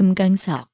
금강석.